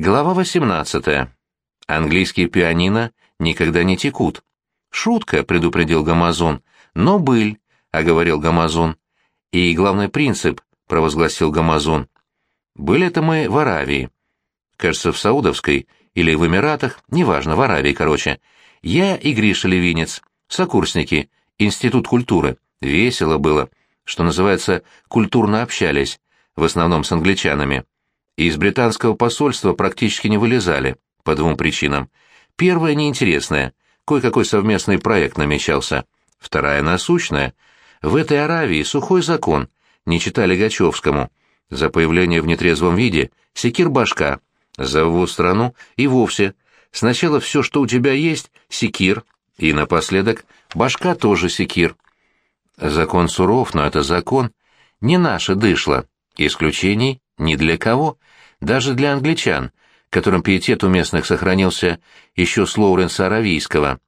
Глава 18. Английские пианино никогда не текут. Шутка, предупредил Гамазон. Но быль, оговорил Гамазон. И главный принцип, провозгласил Гамазон. Были это мы в Аравии. Кажется, в Саудовской или в Эмиратах, неважно, в Аравии, короче. Я и Гриша Левинец, сокурсники, институт культуры. Весело было, что называется, культурно общались, в основном с англичанами. Из британского посольства практически не вылезали, по двум причинам. Первая неинтересная, кое-какой совместный проект намечался. Вторая насущная. В этой Аравии сухой закон, не читали Гачевскому. За появление в нетрезвом виде секир башка. За ввоз страну и вовсе. Сначала все, что у тебя есть, секир, и напоследок башка тоже секир. Закон суров, но это закон. Не наше дышло. Исключений ни для кого. Даже для англичан, которым пиетет у местных сохранился еще с Лоуренса Аравийского.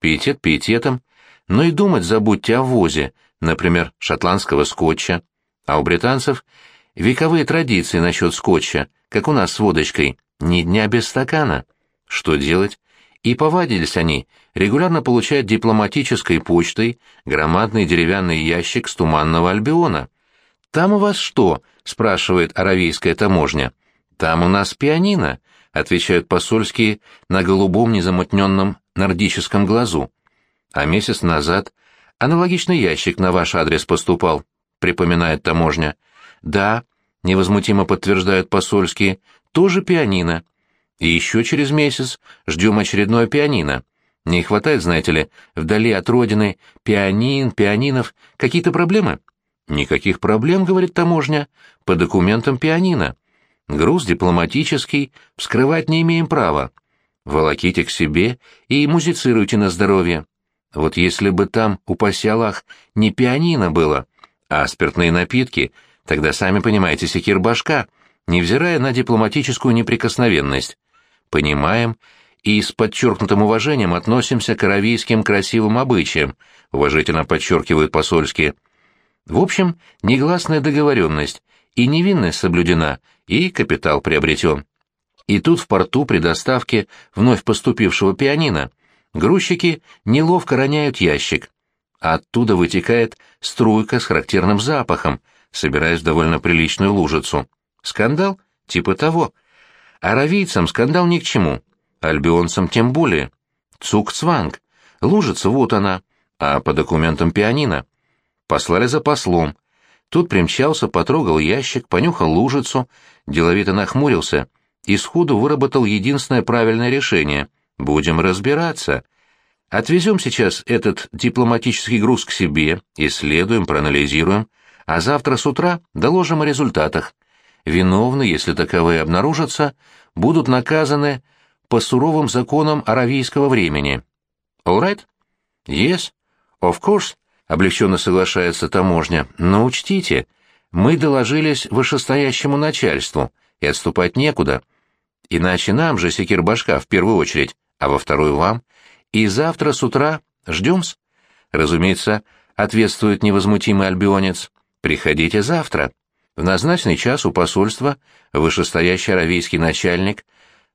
Пиетет пиететом, но и думать забудьте о возе, например, шотландского скотча. А у британцев вековые традиции насчет скотча, как у нас с водочкой, ни дня без стакана. Что делать? И повадились они регулярно получать дипломатической почтой громадный деревянный ящик с Туманного Альбиона. «Там у вас что?» — спрашивает аравийская таможня. «Там у нас пианино», — отвечают посольские на голубом незамутненном нордическом глазу. А месяц назад аналогичный ящик на ваш адрес поступал, припоминает таможня. Да, невозмутимо подтверждают посольские, тоже пианино. И еще через месяц ждем очередное пианино. Не хватает, знаете ли, вдали от родины пианин, пианинов. Какие-то проблемы? Никаких проблем, говорит таможня, по документам пианино. Груз дипломатический, вскрывать не имеем права. Волоките к себе и музицируйте на здоровье. Вот если бы там, упаси Аллах, не пианино было, а спиртные напитки, тогда, сами понимаете, секир башка, невзирая на дипломатическую неприкосновенность. Понимаем и с подчеркнутым уважением относимся к аравийским красивым обычаям, уважительно подчеркивают посольские. В общем, негласная договоренность, и невинность соблюдена, и капитал приобретен. И тут в порту при доставке вновь поступившего пианино грузчики неловко роняют ящик. Оттуда вытекает струйка с характерным запахом, собираясь в довольно приличную лужицу. Скандал? Типа того. Аравийцам скандал ни к чему, альбионцам тем более. Цук-цванг. Лужица, вот она. А по документам пианино. Послали за послом. Тут примчался, потрогал ящик, понюхал лужицу, деловито нахмурился и сходу выработал единственное правильное решение. Будем разбираться. Отвезем сейчас этот дипломатический груз к себе, исследуем, проанализируем, а завтра с утра доложим о результатах. Виновные, если таковые обнаружатся, будут наказаны по суровым законам аравийского времени. All right? Yes, of course, облегченно соглашается таможня, но учтите, мы доложились вышестоящему начальству, и отступать некуда. Иначе нам же секир-башка в первую очередь, а во вторую вам. И завтра с утра ждем-с. Разумеется, ответствует невозмутимый альбионец. Приходите завтра. В назначенный час у посольства вышестоящий аравийский начальник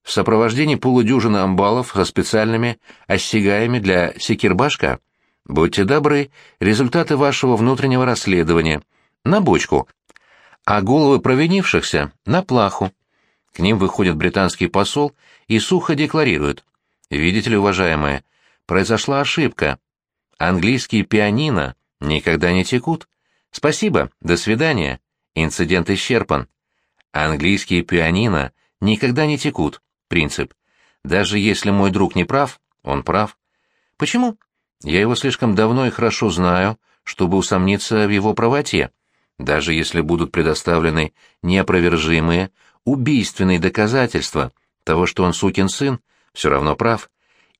в сопровождении полудюжины амбалов со специальными остигаями для секирбашка Будьте добры, результаты вашего внутреннего расследования. На бочку. А головы провинившихся — на плаху. К ним выходит британский посол и сухо декларирует. Видите ли, уважаемые, произошла ошибка. Английские пианино никогда не текут. Спасибо, до свидания. Инцидент исчерпан. Английские пианино никогда не текут. Принцип. Даже если мой друг не прав, он прав. Почему? Я его слишком давно и хорошо знаю, чтобы усомниться в его правоте. Даже если будут предоставлены неопровержимые, убийственные доказательства того, что он сукин сын, все равно прав.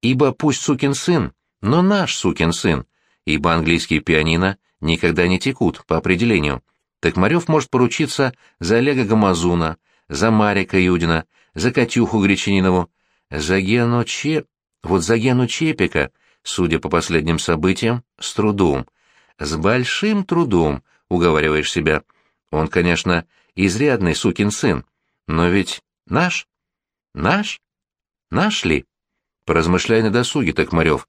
Ибо пусть сукин сын, но наш сукин сын, ибо английские пианино никогда не текут по определению. Так Марев может поручиться за Олега Гамазуна, за Марика Юдина, за Катюху Гречанинову, за Гену Че... Вот за Гену Чепика — судя по последним событиям, с трудом. С большим трудом, уговариваешь себя. Он, конечно, изрядный сукин сын, но ведь наш. Наш? Наш ли? Поразмышляй на досуге, Токмарев.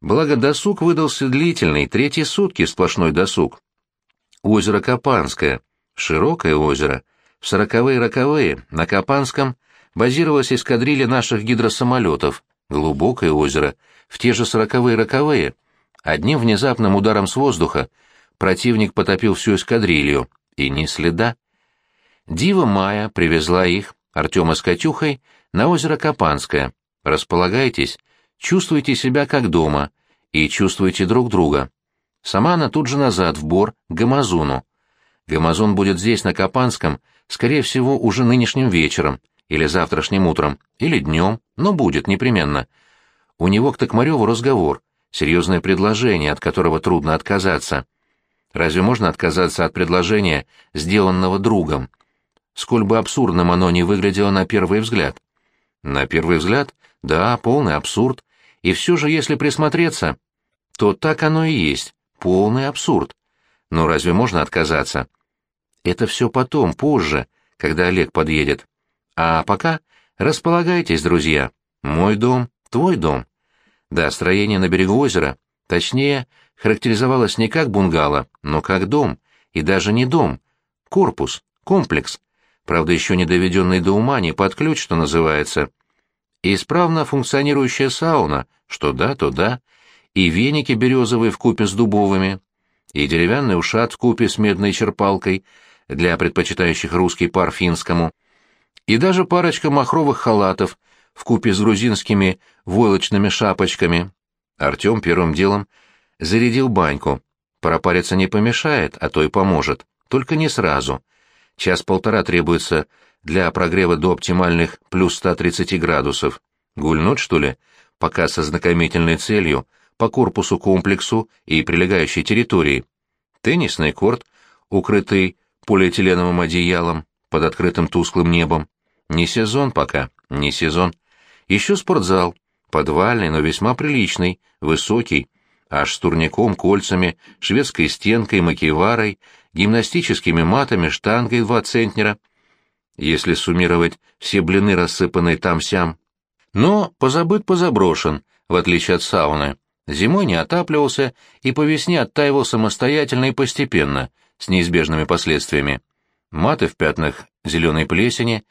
Благо досуг выдался длительный, третьи сутки сплошной досуг. Озеро Капанское, широкое озеро. В сороковые роковые на Капанском базировалась эскадрилья наших гидросамолетов, глубокое озеро, в те же сороковые роковые. Одним внезапным ударом с воздуха противник потопил всю эскадрилью, и ни следа. Дива Майя привезла их, Артема с Катюхой, на озеро Капанское. Располагайтесь, чувствуйте себя как дома и чувствуйте друг друга. Сама она тут же назад, в бор, к Гамазуну. Гамазон будет здесь, на Капанском, скорее всего, уже нынешним вечером, или завтрашним утром, или днем, но будет непременно. У него к Токмареву разговор, серьезное предложение, от которого трудно отказаться. Разве можно отказаться от предложения, сделанного другом? Сколь бы абсурдным оно ни выглядело на первый взгляд. На первый взгляд, да, полный абсурд. И все же, если присмотреться, то так оно и есть, полный абсурд. Но разве можно отказаться? Это все потом, позже, когда Олег подъедет. А пока располагайтесь, друзья. Мой дом, твой дом. Да, строение на берегу озера, точнее, характеризовалось не как бунгало, но как дом, и даже не дом, корпус, комплекс, правда, еще не доведенный до ума, не под ключ, что называется. Исправно функционирующая сауна, что да, то да, и веники березовые купе с дубовыми, и деревянный ушат купе с медной черпалкой для предпочитающих русский пар финскому, и даже парочка махровых халатов в купе с грузинскими войлочными шапочками. Артем первым делом зарядил баньку. Пропариться не помешает, а то и поможет, только не сразу — Час-полтора требуется для прогрева до оптимальных плюс 130 градусов. Гульнуть, что ли? Пока со знакомительной целью по корпусу комплексу и прилегающей территории. Теннисный корт, укрытый полиэтиленовым одеялом под открытым тусклым небом. Не сезон пока, не сезон. Еще спортзал, подвальный, но весьма приличный, высокий, аж с турником, кольцами, шведской стенкой, макеварой, гимнастическими матами, штангой два центнера, если суммировать все блины, рассыпанные там-сям. Но позабыт-позаброшен, в отличие от сауны. Зимой не отапливался и по весне оттаивал самостоятельно и постепенно, с неизбежными последствиями. Маты в пятнах зеленой плесени,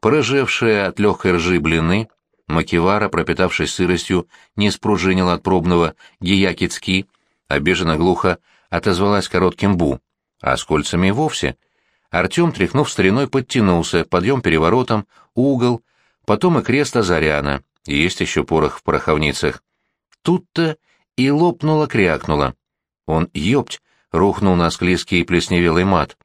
порыжевшие от легкой ржи блины, макевара, пропитавшись сыростью, не спружинил от пробного гиякицки, обиженно глухо отозвалась коротким бу а с кольцами и вовсе. Артем, тряхнув стариной, подтянулся, подъем переворотом, угол, потом и крест Азаряна, есть еще порох в пороховницах. Тут-то и лопнуло-крякнуло. Он, ёпть, рухнул на склизкий плесневелый мат.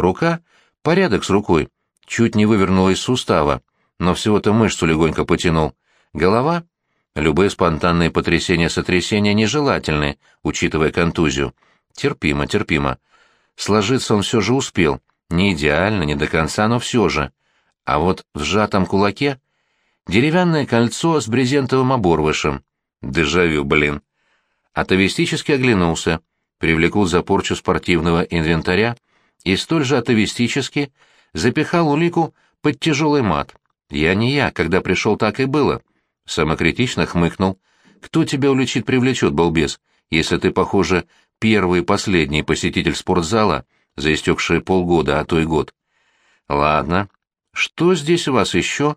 Рука, порядок с рукой, чуть не вывернула из сустава, но всего-то мышцу легонько потянул. Голова? Любые спонтанные потрясения-сотрясения нежелательны, учитывая контузию. Терпимо, терпимо. Сложиться он все же успел. Не идеально, не до конца, но все же. А вот в сжатом кулаке деревянное кольцо с брезентовым оборвышем. Дежавю, блин. Атовистически оглянулся, привлекул за порчу спортивного инвентаря и столь же атовистически запихал улику под тяжелый мат. Я не я, когда пришел, так и было. Самокритично хмыкнул. Кто тебя уличит привлечет, балбес, если ты, похоже, первый и последний посетитель спортзала за истекшие полгода, а то и год. Ладно. Что здесь у вас еще?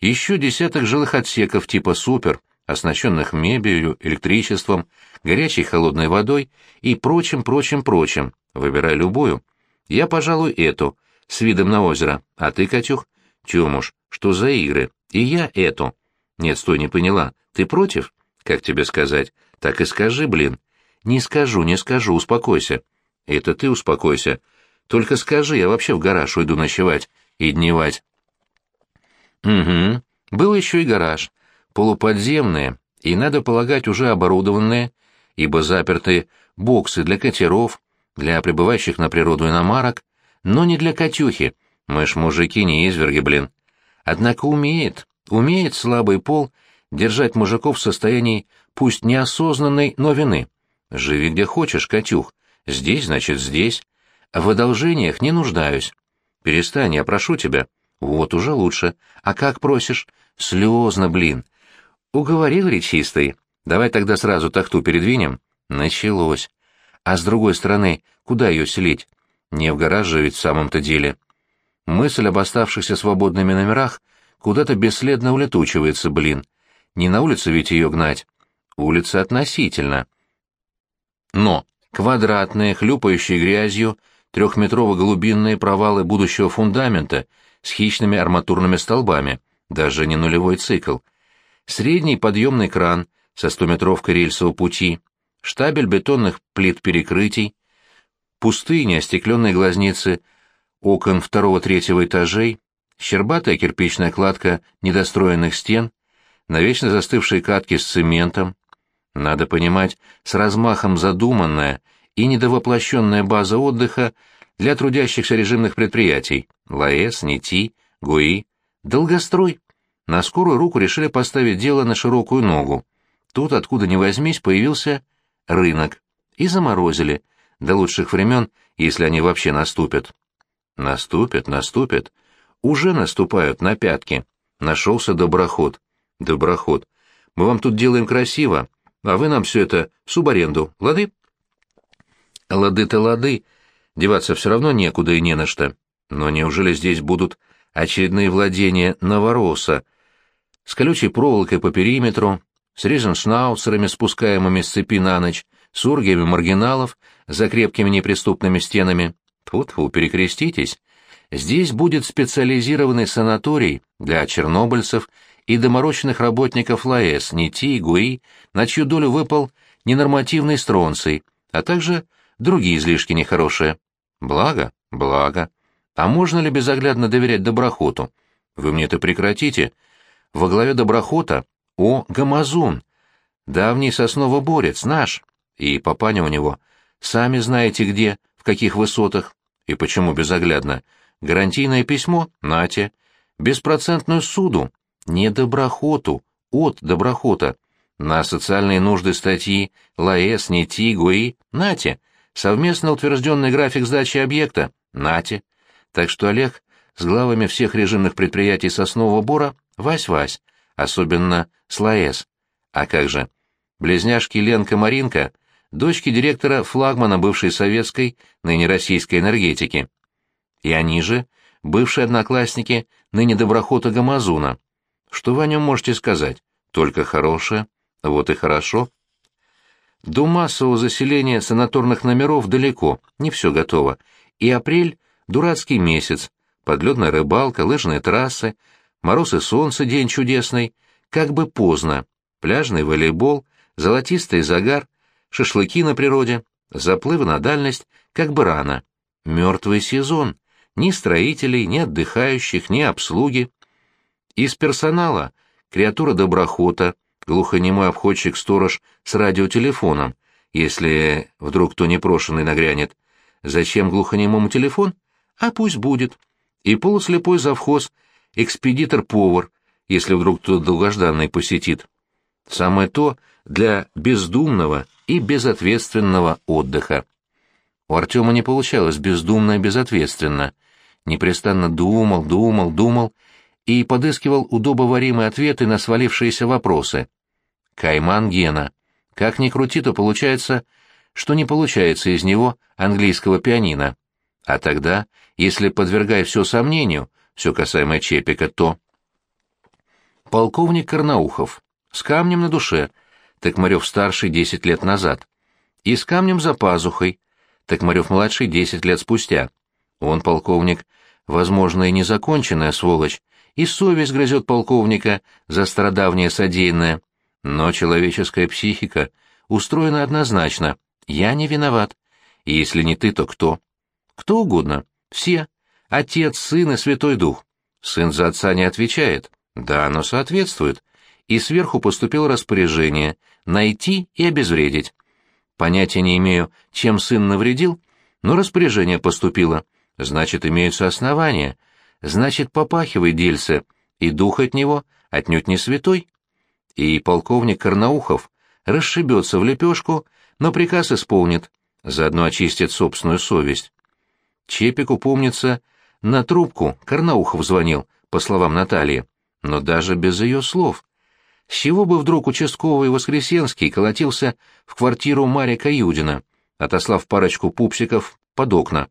Еще десяток жилых отсеков типа «Супер», оснащенных мебелью, электричеством, горячей холодной водой и прочим, прочим, прочим. Выбирай любую. Я, пожалуй, эту, с видом на озеро. А ты, Катюх? Тёмуш, что за игры? И я эту. Нет, стой, не поняла. Ты против? Как тебе сказать? Так и скажи, блин. «Не скажу, не скажу, успокойся». «Это ты успокойся. Только скажи, я вообще в гараж уйду ночевать и дневать». «Угу. Был еще и гараж. Полуподземные, и, надо полагать, уже оборудованные, ибо заперты боксы для катеров, для прибывающих на природу иномарок, но не для Катюхи. Мы ж мужики не изверги, блин. Однако умеет, умеет слабый пол держать мужиков в состоянии пусть неосознанной, но вины. Живи где хочешь, Катюх. Здесь, значит, здесь. В одолжениях не нуждаюсь. Перестань, я прошу тебя. Вот уже лучше. А как просишь? Слезно, блин. Уговорил речистый. Давай тогда сразу тахту передвинем. Началось. А с другой стороны, куда ее селить? Не в гараж же ведь в самом-то деле. Мысль об оставшихся свободными номерах куда-то бесследно улетучивается, блин. Не на улице ведь ее гнать. Улица относительно. Но квадратные, хлюпающие грязью, трехметрово-глубинные провалы будущего фундамента с хищными арматурными столбами, даже не нулевой цикл, средний подъемный кран со стометровкой рельсового пути, штабель бетонных плит перекрытий, пустые остекленные глазницы окон второго-третьего этажей, щербатая кирпичная кладка недостроенных стен, навечно застывшие катки с цементом. Надо понимать, с размахом задуманная и недовоплощенная база отдыха для трудящихся режимных предприятий – ЛАЭС, НИТИ, ГУИ, долгострой. На скорую руку решили поставить дело на широкую ногу. Тут, откуда ни возьмись, появился рынок. И заморозили, до лучших времен, если они вообще наступят. Наступят, наступят. Уже наступают на пятки. Нашелся доброход. Доброход. Мы вам тут делаем красиво, а вы нам все это в субаренду, лады? Лады-то лады. Деваться все равно некуда и не на что. Но неужели здесь будут очередные владения Новороса? С колючей проволокой по периметру, с реженшнауцерами, спускаемыми с цепи на ночь, с ургиями маргиналов за крепкими неприступными стенами. Тьфу-тьфу, перекреститесь. Здесь будет специализированный санаторий для чернобыльцев и доморощенных работников ЛАЭС, НИТИ, ГУИ, на чью долю выпал ненормативный стронций, а также другие излишки нехорошие. Благо? Благо. А можно ли безоглядно доверять доброхоту? Вы мне это прекратите. Во главе доброхота О. Гамазун, давний сосновоборец, наш. И папаня у него. Сами знаете где, в каких высотах. И почему безоглядно? Гарантийное письмо? Нате. Беспроцентную суду? Не доброхоту, от доброхота. На социальные нужды статьи ЛАЭС, НИТИ, ГУИ? Нате. Совместно утвержденный график сдачи объекта? Нате. Так что Олег с главами всех режимных предприятий соснового бора вась-вась, особенно с. А как же? Близняшки Ленка Маринка, дочки директора флагмана бывшей советской, ныне российской энергетики. И они же бывшие одноклассники ныне доброхота Гамазуна. Что вы о нем можете сказать? Только хорошее. Вот и хорошо. До массового заселения санаторных номеров далеко, не все готово. И апрель — дурацкий месяц, подледная рыбалка, лыжные трассы, мороз и солнце, день чудесный, как бы поздно, пляжный волейбол, золотистый загар, шашлыки на природе, заплывы на дальность, как бы рано. Мертвый сезон. Ни строителей, ни отдыхающих, ни обслуги. Из персонала — креатура доброхота, глухонемой обходчик-сторож с радиотелефоном, если вдруг кто непрошенный нагрянет. Зачем глухонемому телефон? А пусть будет. И полуслепой завхоз, экспедитор-повар, если вдруг кто долгожданный посетит. Самое то для бездумного и безответственного отдыха. У Артема не получалось бездумно и безответственно. Непрестанно думал, думал, думал и подыскивал удобоваримые ответы на свалившиеся вопросы. Кайман Гена. Как ни крути, то получается, что не получается из него английского пианино. А тогда, если подвергая все сомнению, все касаемо Чепика, то... Полковник Карнаухов. С камнем на душе. Токмарев-старший десять лет назад. И с камнем за пазухой. Токмарев-младший десять лет спустя. Он, полковник, возможно, и незаконченная сволочь, и совесть грызет полковника за страдавнее содеянное. Но человеческая психика устроена однозначно. Я не виноват. И если не ты, то кто? Кто угодно. Все. Отец, сын и Святой Дух. Сын за отца не отвечает. Да, но соответствует. И сверху поступило распоряжение найти и обезвредить. Понятия не имею, чем сын навредил, но распоряжение поступило. Значит, имеются основания. Значит, попахивает дельце, и дух от него отнюдь не святой и полковник Карнаухов расшибется в лепешку, но приказ исполнит, заодно очистит собственную совесть. Чепику, помнится, на трубку Карнаухов звонил, по словам Натальи, но даже без ее слов. С чего бы вдруг участковый Воскресенский колотился в квартиру Марика Юдина, отослав парочку пупсиков под окна?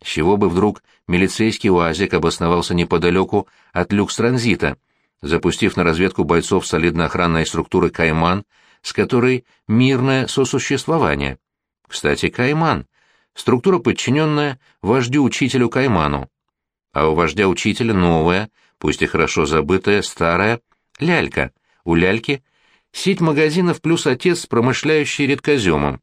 С чего бы вдруг милицейский УАЗик обосновался неподалеку от люкс-транзита, запустив на разведку бойцов солидной охранной структуры «Кайман», с которой мирное сосуществование? Кстати, «Кайман» — структура, подчиненная вождю-учителю Кайману. А у вождя-учителя новая, пусть и хорошо забытая, старая, лялька. У ляльки — сеть магазинов плюс отец, промышляющий редкоземом.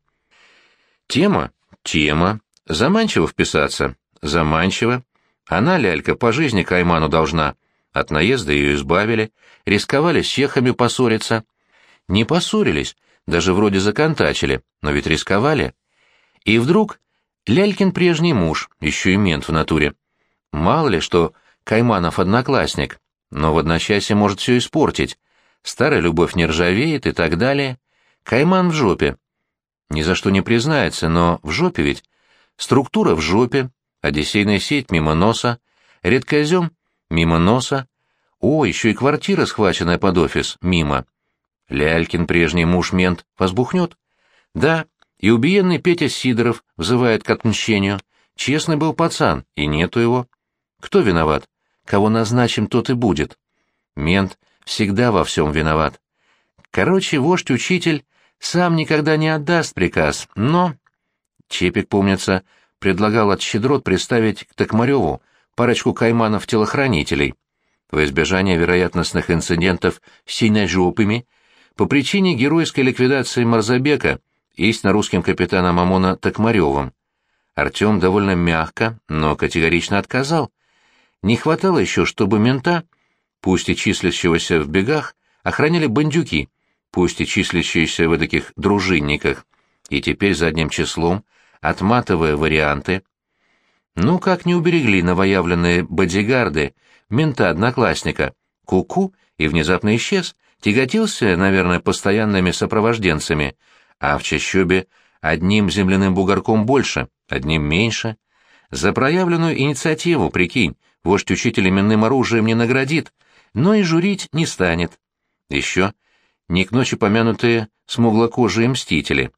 Тема? Тема. Заманчиво вписаться? Заманчиво. Она, лялька, по жизни Кайману должна. От наезда ее избавили, рисковали с чехами поссориться. Не поссорились, даже вроде законтачили, но ведь рисковали. И вдруг Лялькин прежний муж, еще и мент в натуре. Мало ли, что Кайманов одноклассник, но в одночасье может все испортить. Старая любовь не ржавеет и так далее. Кайман в жопе. Ни за что не признается, но в жопе ведь. Структура в жопе, одиссейная сеть мимо носа, редкозем мимо носа. О, еще и квартира, схваченная под офис, мимо. Лялькин, прежний муж-мент, возбухнет? Да, и убиенный Петя Сидоров взывает к отмщению. Честный был пацан, и нету его. Кто виноват? Кого назначим, тот и будет. Мент всегда во всем виноват. Короче, вождь-учитель сам никогда не отдаст приказ, но... Чепик, помнится, предлагал от щедрот приставить к Токмареву парочку кайманов-телохранителей. В избежание вероятностных инцидентов с синежопыми по причине геройской ликвидации Марзабека истинно русским капитаном ОМОНа Токмаревым. Артем довольно мягко, но категорично отказал. Не хватало еще, чтобы мента, пусть и числящегося в бегах, охраняли бандюки, пусть и числящиеся в таких дружинниках, и теперь задним числом, отматывая варианты, ну как не уберегли новоявленные бодигарды, мента-одноклассника, куку, и внезапно исчез, тяготился, наверное, постоянными сопровожденцами, а в Чащобе одним земляным бугорком больше, одним меньше. За проявленную инициативу, прикинь, вождь учитель именным оружием не наградит, но и журить не станет. Еще не к ночи помянутые смуглокожие мстители.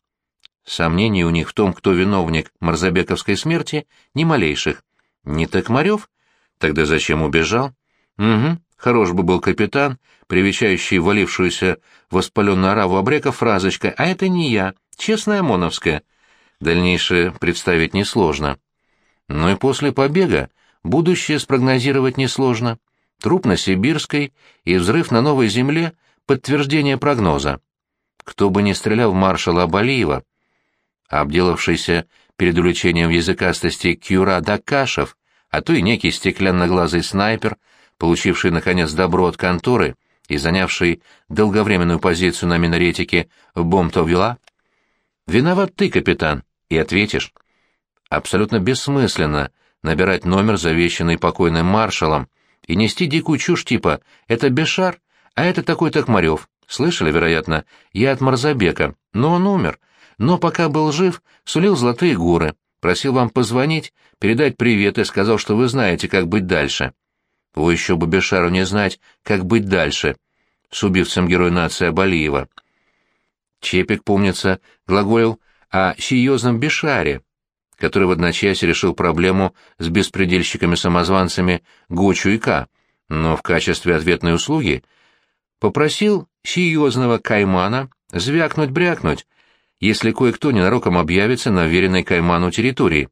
Сомнений у них в том, кто виновник Марзабековской смерти, ни малейших. Не Токмарев? Тогда зачем убежал? Угу, хорош бы был капитан, привечающий валившуюся воспаленную ораву обрека фразочкой «А это не я, честная ОМОНовская». Дальнейшее представить несложно. Но и после побега будущее спрогнозировать несложно. Труп на Сибирской и взрыв на Новой Земле — подтверждение прогноза. Кто бы ни стрелял в маршала Абалиева, обделавшийся перед увлечением языкастости Кюра Дакашев, а то и некий стеклянноглазый снайпер, получивший, наконец, добро от конторы и занявший долговременную позицию на минаретике в Бомтовила? Виноват ты, капитан, и ответишь. Абсолютно бессмысленно набирать номер, завещанный покойным маршалом, и нести дикую чушь типа «это Бешар, а это такой Токмарев». Слышали, вероятно, я от Марзабека, но он умер, но пока был жив, сулил золотые горы, просил вам позвонить, передать привет и сказал, что вы знаете, как быть дальше. Вы еще бы Бешару не знать, как быть дальше, с убивцем героя нации Абалиева. Чепик, помнится, глаголил о серьезном Бешаре, который в одночасье решил проблему с беспредельщиками-самозванцами Гочу и Ка, но в качестве ответной услуги попросил серьезного Каймана звякнуть-брякнуть, если кое-кто ненароком объявится на веренной Кайману территории.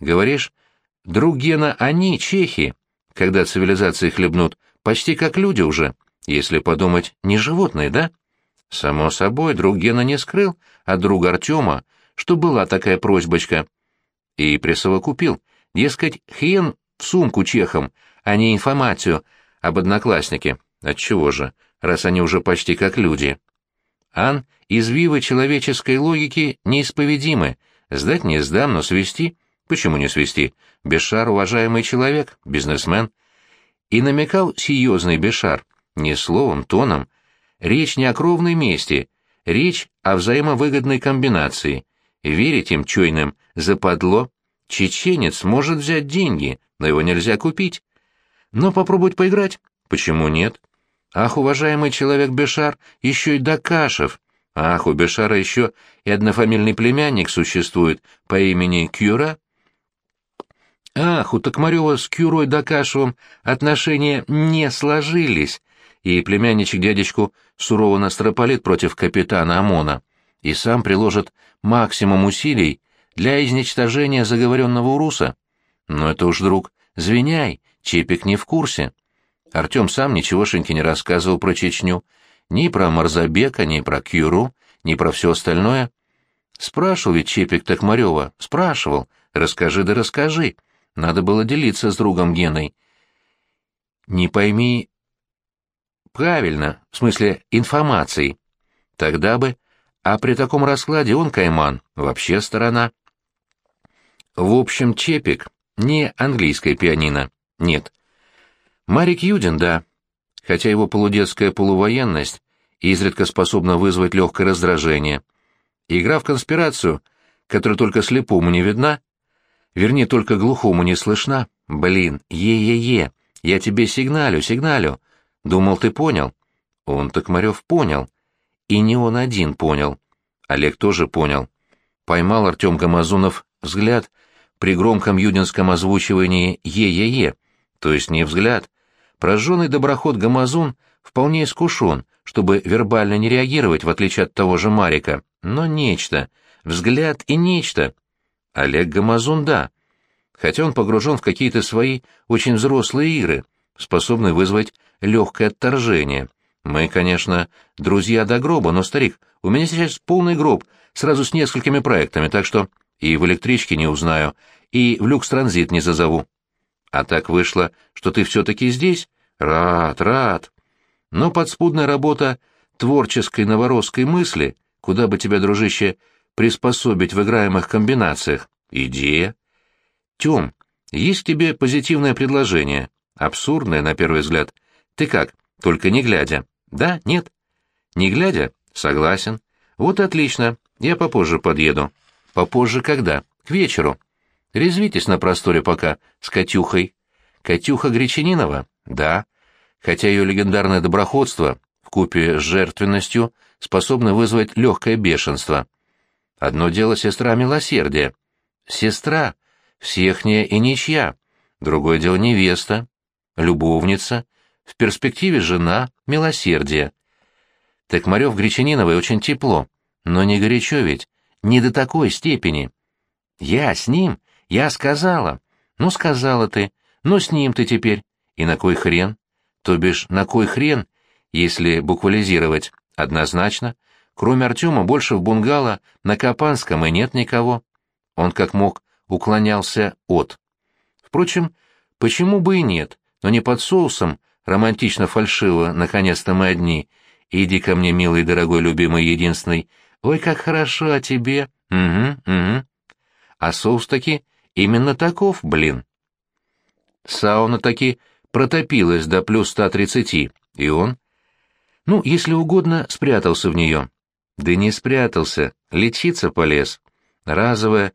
Говоришь, друг Гена, они, чехи, когда цивилизации хлебнут, почти как люди уже, если подумать, не животные, да? Само собой, друг Гена не скрыл от друга Артема, что была такая просьбочка. И присовокупил, дескать, хрен в сумку чехам, а не информацию об однокласснике. Отчего же, раз они уже почти как люди. Ан, извивы человеческой логики неисповедимы. Сдать не сдам, но свести? Почему не свести? Бешар — уважаемый человек, бизнесмен. И намекал серьезный Бешар, не словом, тоном. Речь не о кровной мести, речь о взаимовыгодной комбинации. Верить им чуйным западло. Чеченец может взять деньги, но его нельзя купить. Но попробовать поиграть? Почему нет? Ах, уважаемый человек Бешар, еще и Дакашев. Ах, у Бешара еще и однофамильный племянник существует по имени Кюра. Ах, у Токмарева с Кюрой Дакашевым отношения не сложились, и племянничек дядечку сурово настропалит против капитана ОМОНа и сам приложит максимум усилий для изничтожения заговоренного уруса. Но это уж, друг, звеняй, Чепик не в курсе. Артем сам ничегошеньки не рассказывал про Чечню, ни про Марзабека, ни про Кюру, ни про все остальное. Спрашивал ведь Чепик Токмарева, спрашивал, расскажи да расскажи. Надо было делиться с другом Геной. Не пойми правильно, в смысле информацией. Тогда бы, а при таком раскладе он, Кайман, вообще сторона. В общем, Чепик не английская пианино, нет. Марик Юдин, да, хотя его полудетская полувоенность изредка способна вызвать легкое раздражение. Игра в конспирацию, которая только слепому не видна, вернее, только глухому не слышна, блин, е-е-е, я тебе сигналю, сигналю. Думал, ты понял. Он Токмарев понял. И не он один понял. Олег тоже понял. Поймал Артем Гамазунов взгляд при громком юдинском озвучивании «е-е-е», то есть не взгляд. Прожженный доброход Гамазун вполне искушен, чтобы вербально не реагировать, в отличие от того же Марика, но нечто, взгляд и нечто. Олег Гамазун — да, хотя он погружен в какие-то свои очень взрослые игры, способные вызвать легкое отторжение. Мы, конечно, друзья до гроба, но, старик, у меня сейчас полный гроб, сразу с несколькими проектами, так что и в электричке не узнаю, и в люкс-транзит не зазову. А так вышло, что ты все-таки здесь? Рад, рад. Но подспудная работа творческой новоросской мысли, куда бы тебя, дружище, приспособить в играемых комбинациях? Идея. Тем, есть тебе позитивное предложение. Абсурдное, на первый взгляд. Ты как, только не глядя? Да, нет? Не глядя? Согласен. Вот отлично, я попозже подъеду. Попозже когда? К вечеру. Резвитесь на просторе пока с Катюхой. Катюха Гречанинова? Да. Хотя ее легендарное доброходство вкупе с жертвенностью способно вызвать легкое бешенство. Одно дело сестра милосердия. Сестра, всехняя и ничья. Другое дело невеста, любовница, в перспективе жена, милосердие. Токмарев Гречаниновой очень тепло, но не горячо ведь, не до такой степени. Я с ним я сказала. Ну, сказала ты. Ну, с ним ты теперь. И на кой хрен? То бишь, на кой хрен, если буквализировать? Однозначно. Кроме Артема больше в бунгало на Капанском и нет никого. Он как мог уклонялся от. Впрочем, почему бы и нет, но не под соусом, романтично-фальшиво, наконец-то мы одни. Иди ко мне, милый, дорогой, любимый, единственный. Ой, как хорошо о тебе. Угу, угу. А соус таки Именно таков, блин. Сауна таки протопилась до плюс 130, и он, ну, если угодно, спрятался в нее. Да не спрятался, лечиться полез. Разовая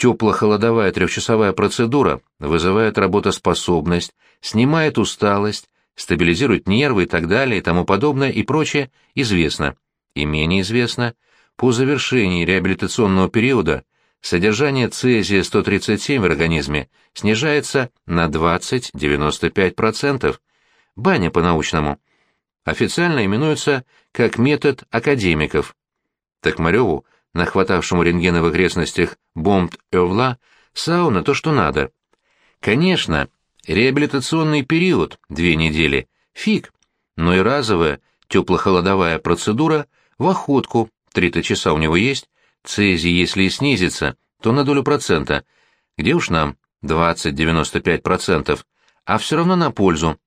тепло-холодовая трехчасовая процедура вызывает работоспособность, снимает усталость, стабилизирует нервы и так далее и тому подобное и прочее известно. И менее известно, по завершении реабилитационного периода содержание цезия-137 в организме снижается на 20-95%. Баня по-научному. Официально именуется как метод академиков. Токмареву, нахватавшему рентгена в окрестностях Бомб-Эвла, сауна то, что надо. Конечно, реабилитационный период, две недели, фиг, но и разовая тепло-холодовая процедура в охотку, три-то часа у него есть, Цезий, если и снизится, то на долю процента. Где уж нам? 20-95%. А все равно на пользу.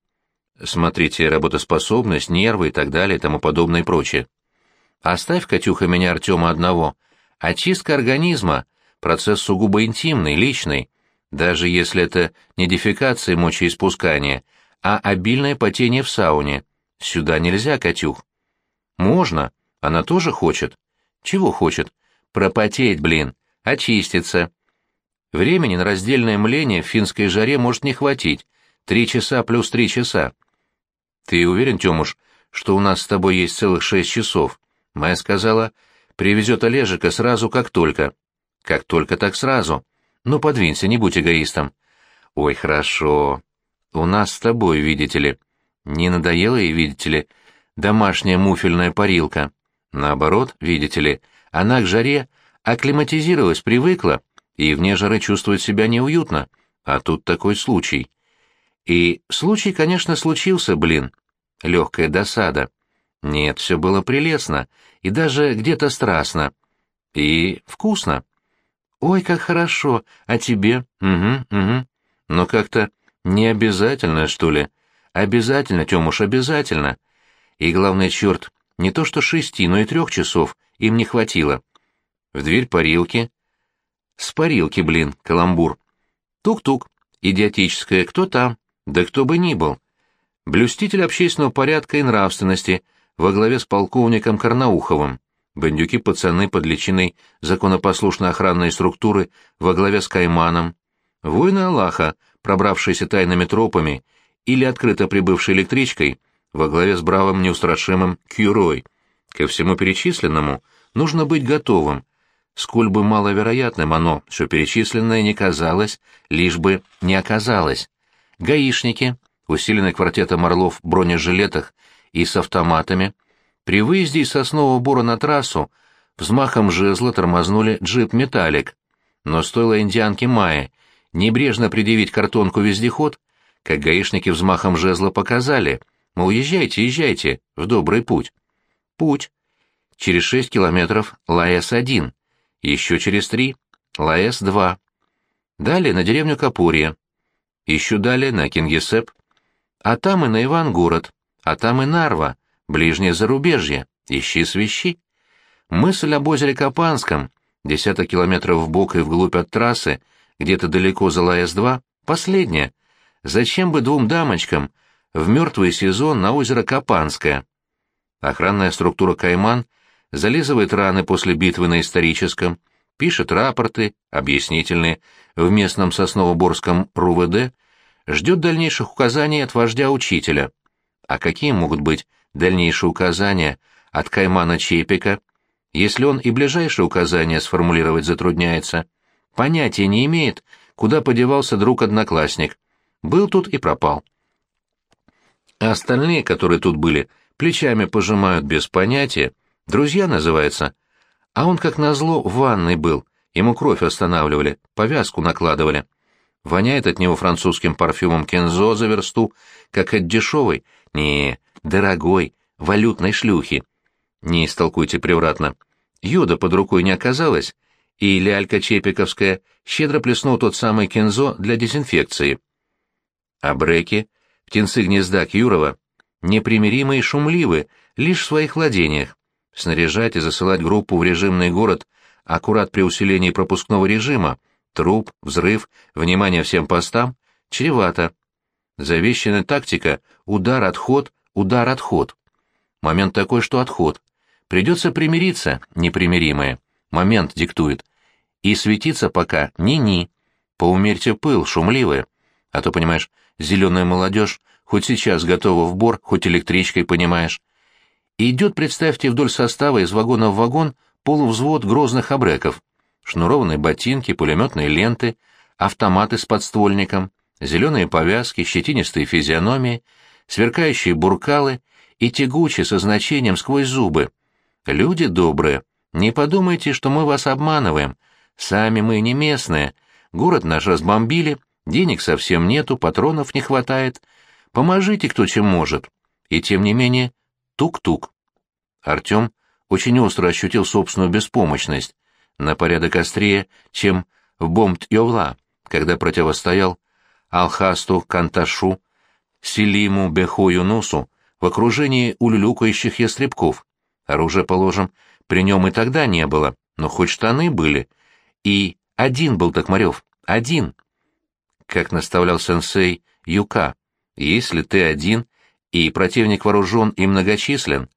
Смотрите, работоспособность, нервы и так далее и тому подобное и прочее. Оставь, Катюха, меня Артема одного. Очистка организма — процесс сугубо интимный, личный. Даже если это не дефекация мочеиспускания, а обильное потение в сауне. Сюда нельзя, Катюх. Можно. Она тоже хочет. Чего хочет? Пропотеть, блин, очиститься. Времени на раздельное мление в финской жаре может не хватить, Три часа плюс три часа. Ты уверен, Тёмуш, что у нас с тобой есть целых шесть часов? Майя сказала, привезет Олежика сразу, как только. Как только, так сразу. Ну, подвинься, не будь эгоистом. Ой, хорошо. У нас с тобой, видите ли. Не надоело ей, видите ли, домашняя муфельная парилка. Наоборот, видите ли, она к жаре акклиматизировалась, привыкла, и вне жары чувствует себя неуютно. А тут такой случай. И случай, конечно, случился, блин. Легкая досада. Нет, все было прелестно, и даже где-то страстно. И вкусно. Ой, как хорошо, а тебе? Угу, угу. Но как-то не обязательно, что ли? Обязательно, Тёмуш, обязательно. И главное, черт, не то что шести, но и трех часов им не хватило. В дверь парилки. С парилки, блин, каламбур. Тук-тук. Идиотическое. Кто там? Да кто бы ни был. Блюститель общественного порядка и нравственности во главе с полковником Карнауховым. Бандюки-пацаны под личиной законопослушной охранной структуры во главе с Кайманом. Воины Аллаха, пробравшиеся тайными тропами или открыто прибывшей электричкой, во главе с бравым неустрашимым Кьюрой. Ко всему перечисленному нужно быть готовым, сколь бы маловероятным оно, все перечисленное, не казалось, лишь бы не оказалось. Гаишники, усиленные квартетом орлов в бронежилетах и с автоматами, при выезде из соснового бора на трассу взмахом жезла тормознули джип «Металлик». Но стоило индианке Майе небрежно предъявить картонку-вездеход, как гаишники взмахом жезла показали, мол, езжайте, езжайте, в добрый путь. Путь. Через шесть километров ЛАЭС-1, еще через три ЛАЭС-2. Далее на деревню Капурья, еще далее на Кингисепп, а там и на Ивангород, а там и Нарва, ближнее зарубежье, ищи свищи. Мысль об озере Капанском, десяток километров вбок и вглубь от трассы, где-то далеко за ЛАЭС-2, последняя. Зачем бы двум дамочкам в мертвый сезон на озеро Капанское? Охранная структура «Кайман» зализывает раны после битвы на историческом, пишет рапорты, объяснительные, в местном Сосновоборском РУВД, ждет дальнейших указаний от вождя-учителя. А какие могут быть дальнейшие указания от Каймана Чепика, если он и ближайшие указания сформулировать затрудняется? Понятия не имеет, куда подевался друг-одноклассник. Был тут и пропал. А остальные, которые тут были, плечами пожимают без понятия, друзья называется. А он, как назло, в ванной был, ему кровь останавливали, повязку накладывали. Воняет от него французским парфюмом Кензо за версту, как от дешевой, не, дорогой, валютной шлюхи. Не истолкуйте превратно. Йода под рукой не оказалось, и лялька чепиковская щедро плеснул тот самый Кензо для дезинфекции. А бреки, птенцы гнезда Кьюрова, непримиримы и шумливы лишь в своих владениях. Снаряжать и засылать группу в режимный город аккурат при усилении пропускного режима, труп, взрыв, внимание всем постам, чревато. Завещанная тактика — удар-отход, удар-отход. Момент такой, что отход. Придется примириться, непримиримое. Момент диктует. И светиться пока ни-ни. Поумерьте пыл, шумливые. А то, понимаешь, зеленая молодежь хоть сейчас готова в бор, хоть электричкой, понимаешь. Идет, представьте, вдоль состава из вагона в вагон полувзвод грозных обреков. Шнурованные ботинки, пулеметные ленты, автоматы с подствольником, зеленые повязки, щетинистые физиономии, сверкающие буркалы и тягучие со значением сквозь зубы. Люди добрые, не подумайте, что мы вас обманываем. Сами мы не местные. Город наш разбомбили, денег совсем нету, патронов не хватает. Поможите, кто чем может. И тем не менее, тук-тук. Артем очень остро ощутил собственную беспомощность, на порядок острее, чем в Бомбт-Йовла, когда противостоял Алхасту Канташу, Селиму Беху Юнусу в окружении улюлюкающих ястребков. Оружие, положим, при нем и тогда не было, но хоть штаны были. И один был Токмарев, один. Как наставлял сенсей Юка, если ты один, и противник вооружен и многочислен,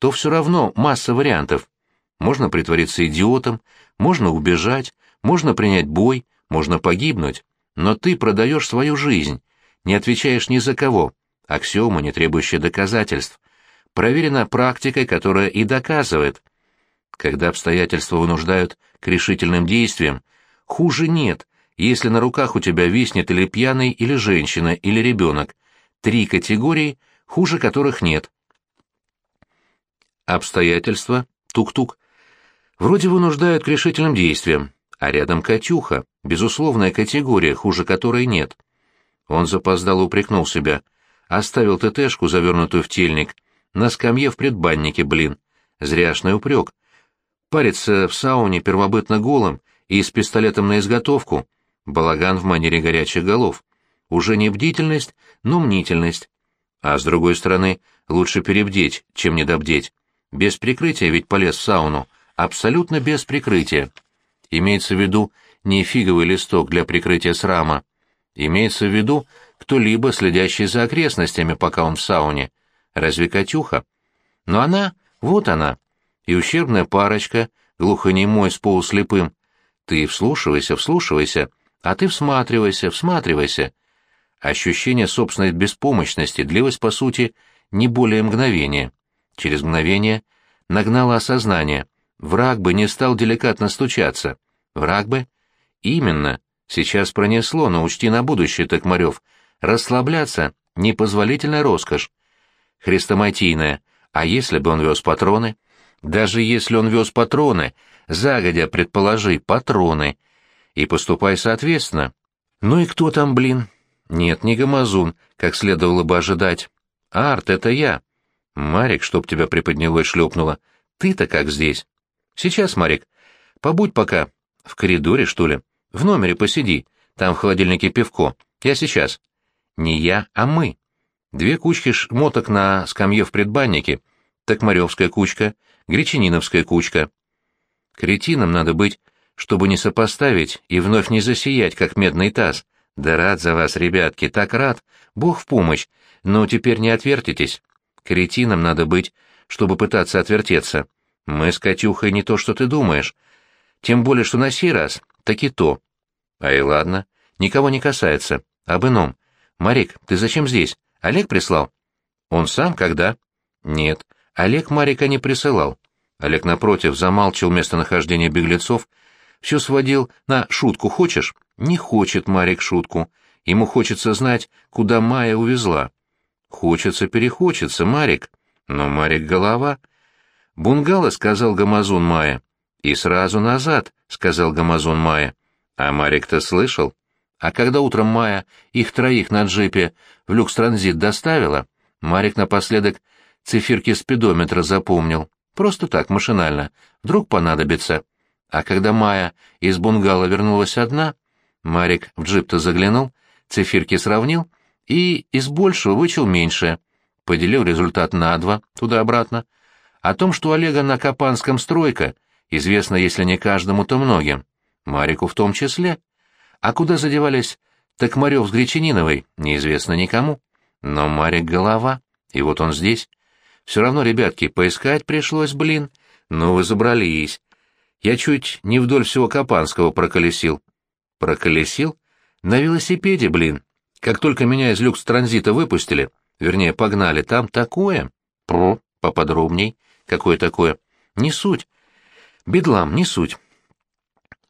то все равно масса вариантов. Можно притвориться идиотом, можно убежать, можно принять бой, можно погибнуть, но ты продаешь свою жизнь, не отвечаешь ни за кого. Аксиома, не требующая доказательств. Проверена практикой, которая и доказывает. Когда обстоятельства вынуждают к решительным действиям, хуже нет, если на руках у тебя виснет или пьяный, или женщина, или ребенок. Три категории, хуже которых нет. Обстоятельства, тук-тук, вроде вынуждают к решительным действиям, а рядом Катюха, безусловная категория, хуже которой нет. Он запоздал упрекнул себя. Оставил ТТшку, завернутую в тельник, на скамье в предбаннике, блин. Зряшный упрек. Париться в сауне первобытно голым и с пистолетом на изготовку. Балаган в манере горячих голов. Уже не бдительность, но мнительность. А с другой стороны, лучше перебдеть, чем недобдеть. Без прикрытия ведь полез в сауну. Абсолютно без прикрытия. Имеется в виду не фиговый листок для прикрытия срама. Имеется в виду кто-либо, следящий за окрестностями, пока он в сауне. Разве Катюха? Но она, вот она. И ущербная парочка, глухонемой с полуслепым. Ты вслушивайся, вслушивайся, а ты всматривайся, всматривайся. Ощущение собственной беспомощности длилось, по сути, не более мгновения. Через мгновение нагнало осознание. Враг бы не стал деликатно стучаться. Враг бы? Именно. Сейчас пронесло, но учти на будущее, Токмарев. Расслабляться — непозволительная роскошь. Хрестоматийная. А если бы он вез патроны? Даже если он вез патроны, загодя предположи, патроны. И поступай соответственно. Ну и кто там, блин? Нет, не Гамазун, как следовало бы ожидать. Арт, это я. Марик, чтоб тебя приподняло и шлепнуло. Ты-то как здесь? Сейчас, Марик. Побудь пока. В коридоре, что ли? В номере посиди. Там в холодильнике пивко. Я сейчас. Не я, а мы. Две кучки шмоток на скамье в предбаннике. Токмаревская кучка, Гречаниновская кучка. Кретином надо быть, чтобы не сопоставить и вновь не засиять, как медный таз. Да рад за вас, ребятки, так рад. Бог в помощь. Но теперь не отвертитесь. Кретином надо быть, чтобы пытаться отвертеться. Мы с Катюхой не то, что ты думаешь. Тем более, что на сей раз так и то. А и ладно, никого не касается. Об ином. Марик, ты зачем здесь? Олег прислал? Он сам когда? Нет, Олег Марика не присылал. Олег, напротив, замалчивал местонахождение беглецов, все сводил на «шутку хочешь?» Не хочет Марик шутку. Ему хочется знать, куда Майя увезла. Хочется, перехочется, Марик. Но Марик голова. Бунгало, сказал Гамазун Майя. И сразу назад, сказал Гамазун Майя. А Марик-то слышал? А когда утром Майя их троих на джипе в люкс-транзит доставила, Марик напоследок циферки спидометра запомнил. Просто так, машинально. Вдруг понадобится. А когда Майя из бунгало вернулась одна, Марик в джип-то заглянул, циферки сравнил и из большего вычел меньшее. Поделил результат на два, туда-обратно. О том, что Олега на Капанском стройка, известно, если не каждому, то многим. Марику в том числе. А куда задевались Токмарев с Гречаниновой, неизвестно никому. Но Марик голова, и вот он здесь. Все равно, ребятки, поискать пришлось, блин. Ну вы забрались. Я чуть не вдоль всего Капанского проколесил. Проколесил? На велосипеде, блин. Как только меня из люкс-транзита выпустили, вернее, погнали, там такое. Про, поподробней. Какое такое? Не суть. Бедлам, не суть.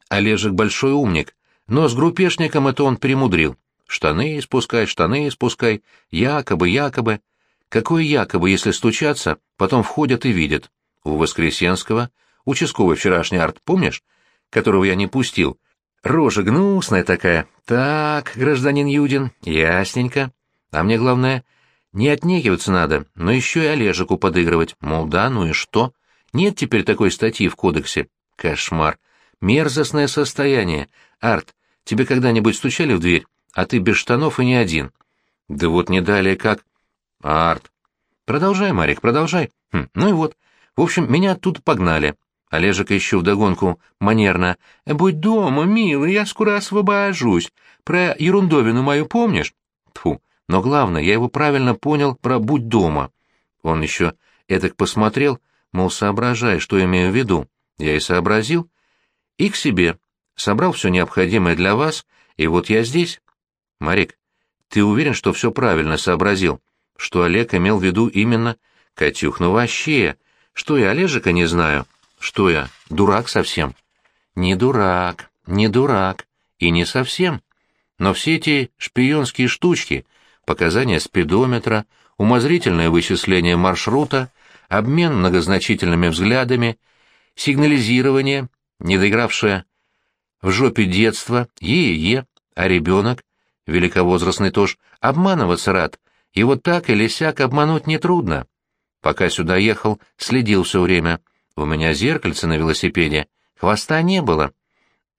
Олежек большой умник, но с группешником это он перемудрил. Штаны спускай, штаны спускай, якобы, якобы. Какое якобы, если стучаться, потом входят и видят. У Воскресенского, участковый вчерашний арт, помнишь? Которого я не пустил, Рожа гнусная такая. Так, гражданин Юдин, ясненько. А мне главное, не отнекиваться надо, но еще и Олежику подыгрывать. Мол, да, ну и что? Нет теперь такой статьи в кодексе. Кошмар. Мерзостное состояние. Арт, тебе когда-нибудь стучали в дверь, а ты без штанов и не один? Да вот не далее как. Арт. Продолжай, Марик, продолжай. Хм, ну и вот. В общем, меня тут погнали. Олежек еще вдогонку манерно. «Будь дома, милый, я скоро освобожусь. Про ерундовину мою помнишь?» Тфу. Но главное, я его правильно понял про «будь дома». Он еще этак посмотрел, мол, соображай, что имею в виду. Я и сообразил. И к себе. Собрал все необходимое для вас, и вот я здесь. Марик, Ты уверен, что все правильно сообразил? Что Олег имел в виду именно... Катюх, ну вообще... Что я Олежика не знаю? Что я, дурак совсем? Не дурак, не дурак. И не совсем. Но все эти шпионские штучки, показания спидометра, умозрительное вычисление маршрута, обмен многозначительными взглядами, сигнализирование, недоигравшее в жопе детства, е-е, а ребенок, великовозрастный тоже, обманываться рад, его так или сяк обмануть нетрудно. Пока сюда ехал, следил все время. У меня зеркальце на велосипеде, хвоста не было.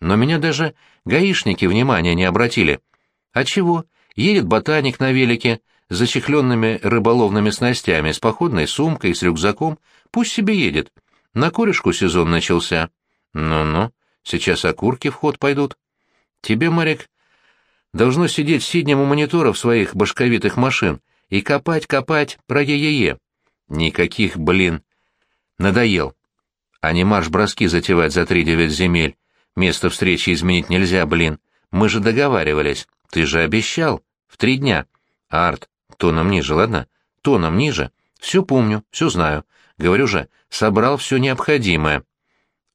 Но меня даже гаишники внимания не обратили. А чего? Едет ботаник на велике, с зачехленными рыболовными снастями, с походной сумкой, с рюкзаком. Пусть себе едет. На корешку сезон начался. Ну-ну, сейчас окурки в ход пойдут. Тебе, Марик, должно сидеть сиднем у мониторов своих башковитых машин и копать-копать про е-е-е. Никаких, блин. Надоел. А не марш-броски затевать за три девять земель. Место встречи изменить нельзя, блин. Мы же договаривались. Ты же обещал. В три дня. Арт, тоном ниже, ладно? Тоном ниже. Все помню, все знаю. Говорю же, собрал все необходимое.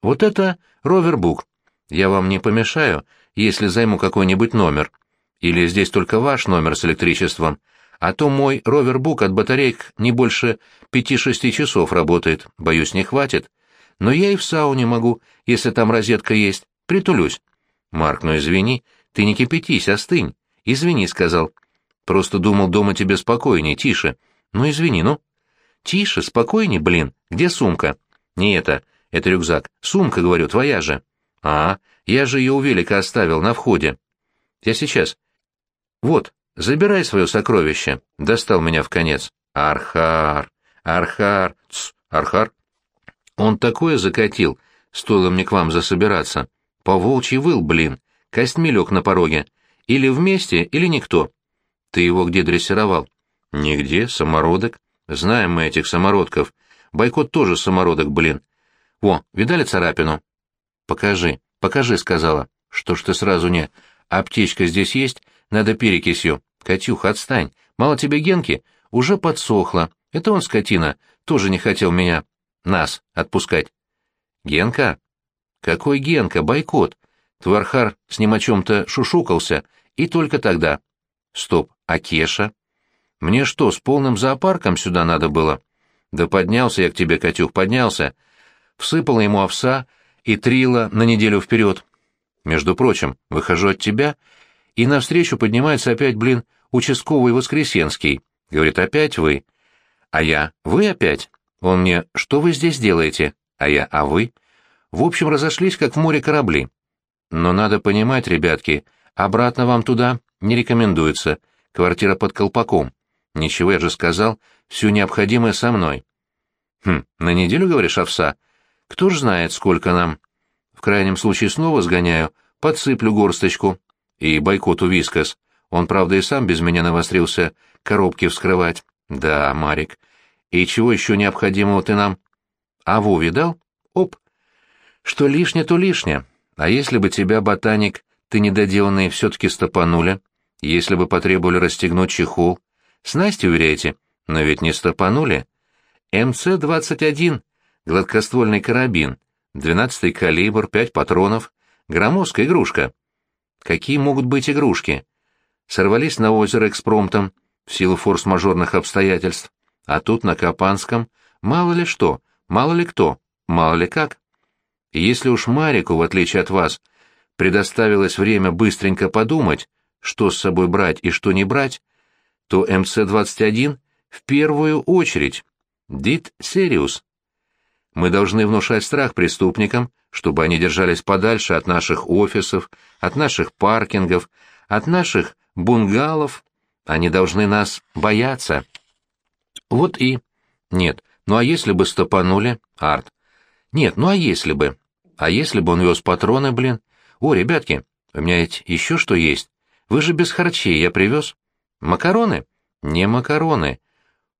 Вот это ровербук. Я вам не помешаю, если займу какой-нибудь номер. Или здесь только ваш номер с электричеством. А то мой ровербук от батареек не больше пяти-шести часов работает. Боюсь, не хватит. Но я и в сауне могу, если там розетка есть. Притулюсь. Марк, ну извини, ты не кипятись, остынь. Извини, сказал. Просто думал, дома тебе спокойнее, тише. Ну извини, ну. Тише, спокойнее, блин. Где сумка? Не это, это рюкзак. Сумка, говорю, твоя же. А, я же ее у велика оставил на входе. Я сейчас. Вот, забирай свое сокровище. Достал меня в конец. Архар, Архар, Ц, Архар. Он такое закатил, стоило мне к вам засобираться. По волчьи выл, блин. Костьми лег на пороге. Или вместе, или никто. Ты его где дрессировал? Нигде, самородок. Знаем мы этих самородков. Бойкот тоже самородок, блин. Во, видали царапину? Покажи, покажи, сказала. Что ж ты сразу не... Аптечка здесь есть? Надо перекисью. Катюха, отстань. Мало тебе Генки? Уже подсохла. Это он, скотина, тоже не хотел меня... Нас отпускать. Генка? Какой Генка? Бойкот. Твархар с ним о чем-то шушукался, и только тогда. Стоп, а Кеша? Мне что, с полным зоопарком сюда надо было? Да поднялся я к тебе, Катюх, поднялся. Всыпала ему овса и трила на неделю вперед. Между прочим, выхожу от тебя, и навстречу поднимается опять, блин, участковый Воскресенский. Говорит, опять вы. А я, вы опять? Он мне, что вы здесь делаете? А я, а вы? В общем, разошлись, как в море корабли. Но надо понимать, ребятки, обратно вам туда не рекомендуется. Квартира под колпаком. Ничего, я же сказал, все необходимое со мной. Хм, на неделю, говоришь, овса? Кто ж знает, сколько нам. В крайнем случае снова сгоняю, подсыплю горсточку. И бойкоту вискос. Он, правда, и сам без меня навострился коробки вскрывать. Да, Марик. И чего еще необходимого ты нам? А Ву видал? Оп. Что лишнее, то лишнее. А если бы тебя, ботаник, ты недоделанный все-таки стопанули? Если бы потребовали расстегнуть чехол? Снасти, уверяете? Но ведь не стопанули. МЦ-21, гладкоствольный карабин, 12-й калибр, 5 патронов, громоздкая игрушка. Какие могут быть игрушки? Сорвались на озеро экспромтом в силу форс-мажорных обстоятельств. А тут на Капанском мало ли что, мало ли кто, мало ли как. И если уж Марику, в отличие от вас, предоставилось время быстренько подумать, что с собой брать и что не брать, то МЦ-21 в первую очередь. Дит Сериус. Мы должны внушать страх преступникам, чтобы они держались подальше от наших офисов, от наших паркингов, от наших бунгалов. Они должны нас бояться. Вот и... Нет, ну а если бы стопанули, Арт? Нет, ну а если бы? А если бы он вез патроны, блин? О, ребятки, у меня ведь еще что есть. Вы же без харчей, я привез. Макароны? Не макароны.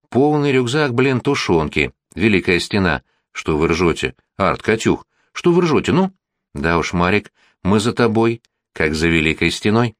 Полный рюкзак, блин, тушенки. Великая стена. Что вы ржете? Арт, Катюх, что вы ржете, ну? Да уж, Марик, мы за тобой, как за великой стеной.